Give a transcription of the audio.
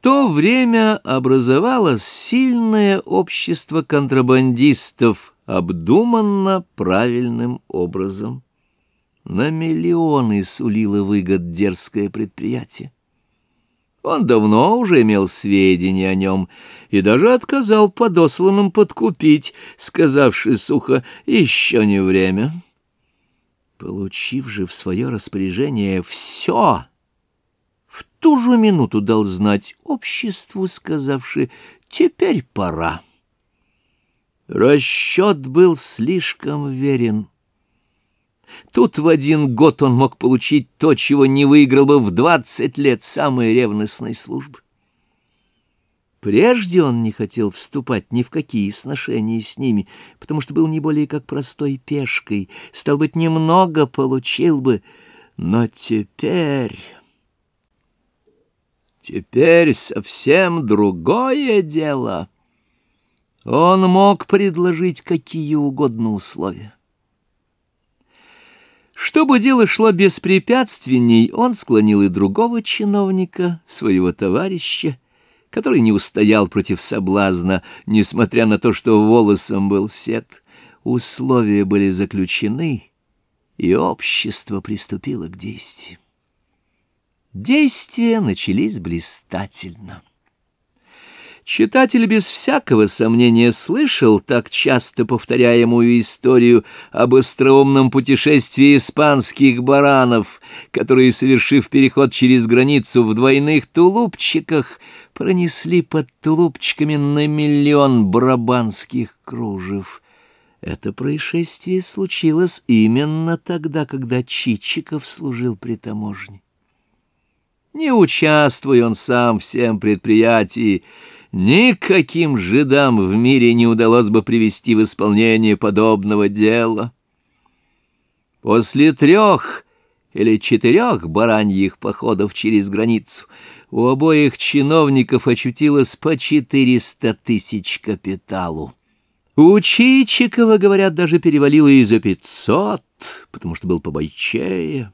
то время образовалось сильное общество контрабандистов, обдуманно правильным образом. На миллионы сулило выгод дерзкое предприятие. Он давно уже имел сведения о нем и даже отказал подосланным подкупить, сказавши сухо «еще не время». Получив же в свое распоряжение все, ту же минуту дал знать обществу, сказавши «теперь пора». Расчет был слишком верен. Тут в один год он мог получить то, чего не выиграл бы в двадцать лет самой ревностной службы. Прежде он не хотел вступать ни в какие сношения с ними, потому что был не более как простой пешкой, стал быть, немного получил бы, но теперь... Теперь совсем другое дело. Он мог предложить какие угодно условия. Чтобы дело шло беспрепятственней, он склонил и другого чиновника, своего товарища, который не устоял против соблазна, несмотря на то, что волосом был сет. Условия были заключены, и общество приступило к действию. Действия начались блистательно. Читатель без всякого сомнения слышал так часто повторяемую историю об остроумном путешествии испанских баранов, которые, совершив переход через границу в двойных тулупчиках, пронесли под тулупчиками на миллион брабанских кружев. Это происшествие случилось именно тогда, когда Чичиков служил при таможне. Не участвуя он сам всем предприятии, Никаким жидам в мире не удалось бы привести в исполнение подобного дела. После трех или четырех бараньих походов через границу у обоих чиновников очутилось по четыреста тысяч капиталу. У Чичикова, говорят, даже перевалило и за пятьсот, потому что был побойчее.